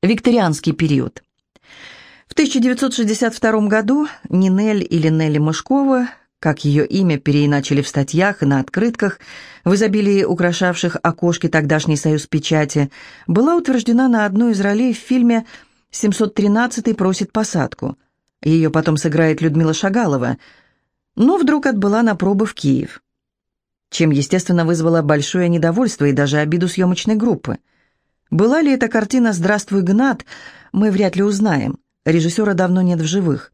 Викторианский период. В 1962 году Нинель или Нелли Мышкова, как ее имя переиначили в статьях и на открытках, в изобилии украшавших окошки тогдашней союз печати, была утверждена на одну из ролей в фильме «713 просит посадку». Ее потом сыграет Людмила Шагалова, но вдруг отбыла на пробы в Киев. Чем, естественно, вызвало большое недовольство и даже обиду съемочной группы – была ли эта картина «Здравствуй, Гнат», мы вряд ли узнаем. Режиссера давно нет в живых.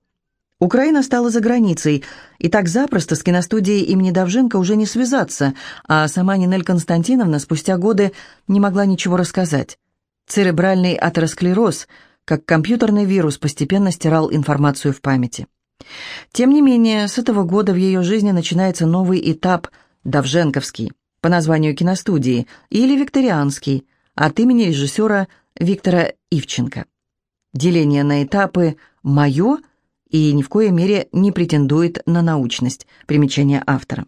Украина стала за границей, и так запросто с киностудией имени Давженко уже не связаться, а сама Нинель Константиновна спустя годы не могла ничего рассказать. Церебральный атеросклероз, как компьютерный вирус, постепенно стирал информацию в памяти. Тем не менее, с этого года в ее жизни начинается новый этап – Давженковский, по названию киностудии, или Викторианский – от имени режиссера Виктора Ивченко. Деление на этапы «моё» и ни в коей мере не претендует на научность. Примечание автора.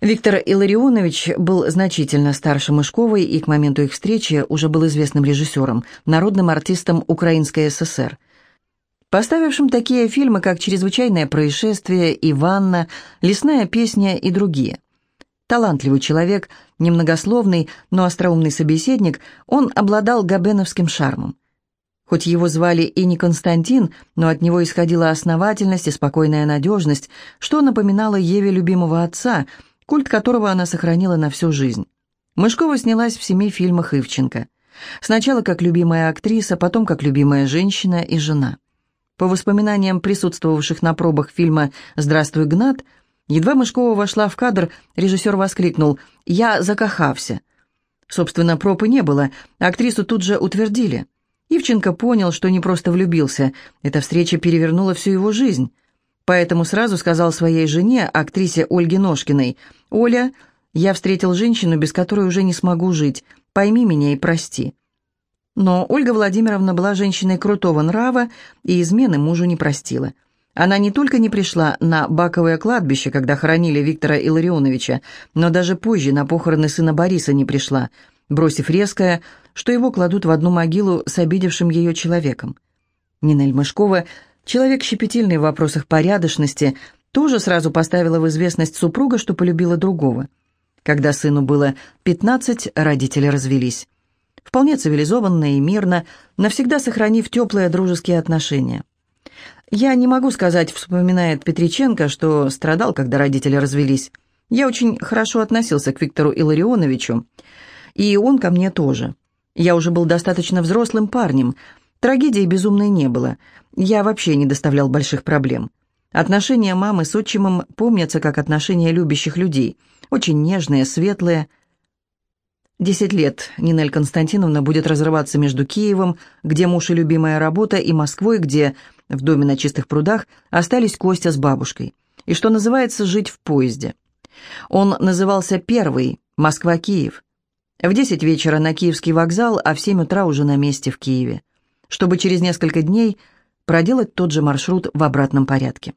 Виктор Илларионович был значительно старше Мышковой и к моменту их встречи уже был известным режиссером, народным артистом Украинской ССР, поставившим такие фильмы, как «Чрезвычайное происшествие», «Иванна», «Лесная песня» и другие – Талантливый человек, немногословный, но остроумный собеседник, он обладал габеновским шармом. Хоть его звали и не Константин, но от него исходила основательность и спокойная надежность, что напоминало Еве любимого отца, культ которого она сохранила на всю жизнь. Мышкова снялась в семи фильмах Ивченко. Сначала как любимая актриса, потом как любимая женщина и жена. По воспоминаниям присутствовавших на пробах фильма «Здравствуй, Гнат», Едва Мышкова вошла в кадр, режиссер воскликнул «Я закахався». Собственно, пропы не было, актрису тут же утвердили. Ивченко понял, что не просто влюбился, эта встреча перевернула всю его жизнь. Поэтому сразу сказал своей жене, актрисе Ольге Ножкиной, «Оля, я встретил женщину, без которой уже не смогу жить. Пойми меня и прости». Но Ольга Владимировна была женщиной крутого нрава и измены мужу не простила. Она не только не пришла на Баковое кладбище, когда хоронили Виктора Илларионовича, но даже позже на похороны сына Бориса не пришла, бросив резкое, что его кладут в одну могилу с обидевшим ее человеком. Нинель Мышкова, человек щепетильный в вопросах порядочности, тоже сразу поставила в известность супруга, что полюбила другого. Когда сыну было 15, родители развелись. Вполне цивилизованно и мирно, навсегда сохранив теплые дружеские отношения. «Я не могу сказать», — вспоминает Петриченко, что страдал, когда родители развелись. «Я очень хорошо относился к Виктору Илларионовичу, и он ко мне тоже. Я уже был достаточно взрослым парнем, трагедии безумной не было, я вообще не доставлял больших проблем. Отношения мамы с отчимом помнятся как отношения любящих людей, очень нежные, светлые». Десять лет Нинель Константиновна будет разрываться между Киевом, где муж и любимая работа, и Москвой, где в доме на чистых прудах остались Костя с бабушкой. И что называется «жить в поезде». Он назывался «Первый», Москва-Киев. В десять вечера на Киевский вокзал, а в семь утра уже на месте в Киеве. Чтобы через несколько дней проделать тот же маршрут в обратном порядке.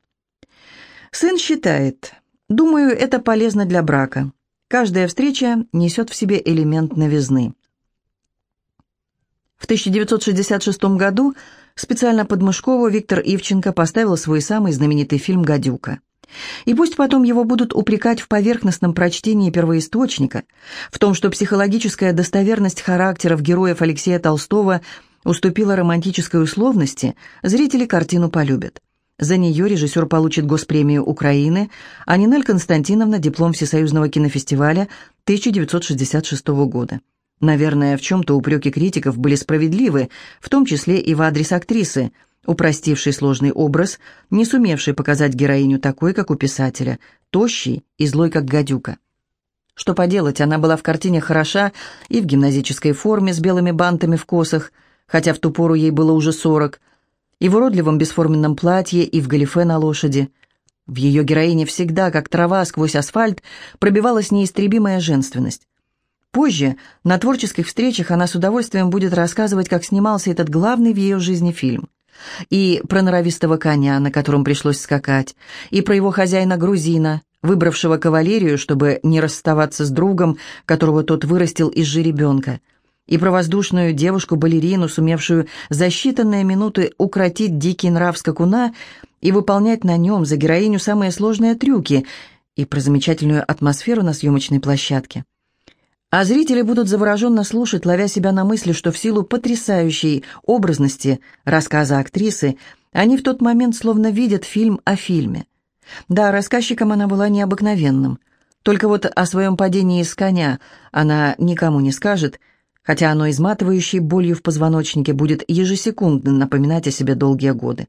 Сын считает, думаю, это полезно для брака. Каждая встреча несет в себе элемент новизны. В 1966 году Специально под Мышкову Виктор Ивченко поставил свой самый знаменитый фильм «Гадюка». И пусть потом его будут упрекать в поверхностном прочтении первоисточника, в том, что психологическая достоверность характеров героев Алексея Толстого уступила романтической условности, зрители картину полюбят. За нее режиссер получит Госпремию Украины, а Нинель Константиновна – диплом Всесоюзного кинофестиваля 1966 года. Наверное, в чем-то упреки критиков были справедливы, в том числе и в адрес актрисы, упростившей сложный образ, не сумевшей показать героиню такой, как у писателя, тощей и злой, как гадюка. Что поделать, она была в картине хороша и в гимназической форме с белыми бантами в косах, хотя в ту пору ей было уже сорок, и в уродливом бесформенном платье, и в галифе на лошади. В ее героине всегда, как трава сквозь асфальт, пробивалась неистребимая женственность. Позже, на творческих встречах, она с удовольствием будет рассказывать, как снимался этот главный в ее жизни фильм. И про норовистого коня, на котором пришлось скакать, и про его хозяина-грузина, выбравшего кавалерию, чтобы не расставаться с другом, которого тот вырастил из жеребенка, и про воздушную девушку-балерину, сумевшую за считанные минуты укротить дикий нрав скакуна и выполнять на нем за героиню самые сложные трюки, и про замечательную атмосферу на съемочной площадке. А зрители будут завороженно слушать, ловя себя на мысли, что в силу потрясающей образности рассказа актрисы они в тот момент словно видят фильм о фильме. Да, рассказчиком она была необыкновенным. Только вот о своем падении с коня она никому не скажет – хотя оно изматывающей болью в позвоночнике будет ежесекундно напоминать о себе долгие годы.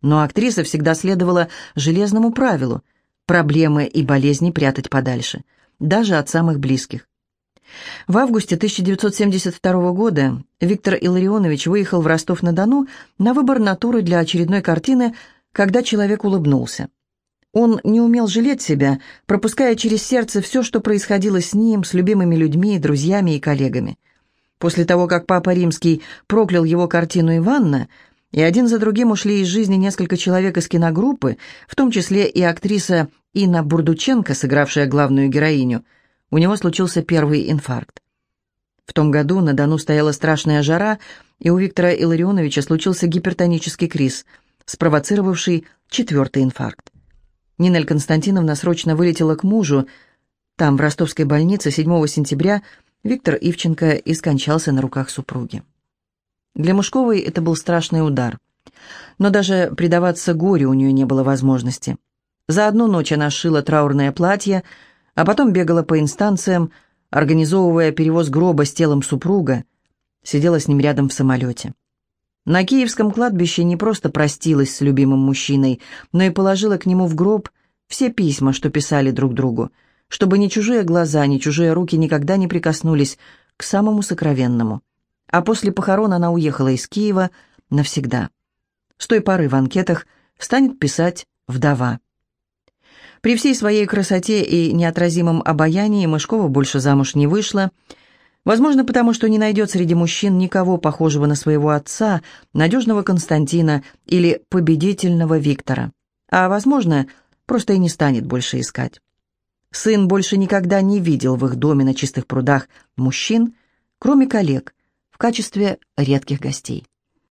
Но актриса всегда следовала железному правилу – проблемы и болезни прятать подальше, даже от самых близких. В августе 1972 года Виктор Илларионович выехал в Ростов-на-Дону на выбор натуры для очередной картины «Когда человек улыбнулся». Он не умел жалеть себя, пропуская через сердце все, что происходило с ним, с любимыми людьми, друзьями и коллегами. После того, как Папа Римский проклял его картину «Иванна», и один за другим ушли из жизни несколько человек из киногруппы, в том числе и актриса Инна Бурдученко, сыгравшая главную героиню, у него случился первый инфаркт. В том году на Дону стояла страшная жара, и у Виктора Илларионовича случился гипертонический криз, спровоцировавший четвертый инфаркт. Нинель Константиновна срочно вылетела к мужу. Там, в ростовской больнице, 7 сентября – Виктор Ивченко и скончался на руках супруги. Для Мушковой это был страшный удар. Но даже предаваться горю у нее не было возможности. За одну ночь она шила траурное платье, а потом бегала по инстанциям, организовывая перевоз гроба с телом супруга, сидела с ним рядом в самолете. На киевском кладбище не просто простилась с любимым мужчиной, но и положила к нему в гроб все письма, что писали друг другу – чтобы ни чужие глаза, ни чужие руки никогда не прикоснулись к самому сокровенному. А после похорон она уехала из Киева навсегда. С той поры в анкетах станет писать «вдова». При всей своей красоте и неотразимом обаянии Мышкова больше замуж не вышла, возможно, потому что не найдет среди мужчин никого похожего на своего отца, надежного Константина или победительного Виктора, а, возможно, просто и не станет больше искать. Сын больше никогда не видел в их доме на чистых прудах мужчин, кроме коллег, в качестве редких гостей.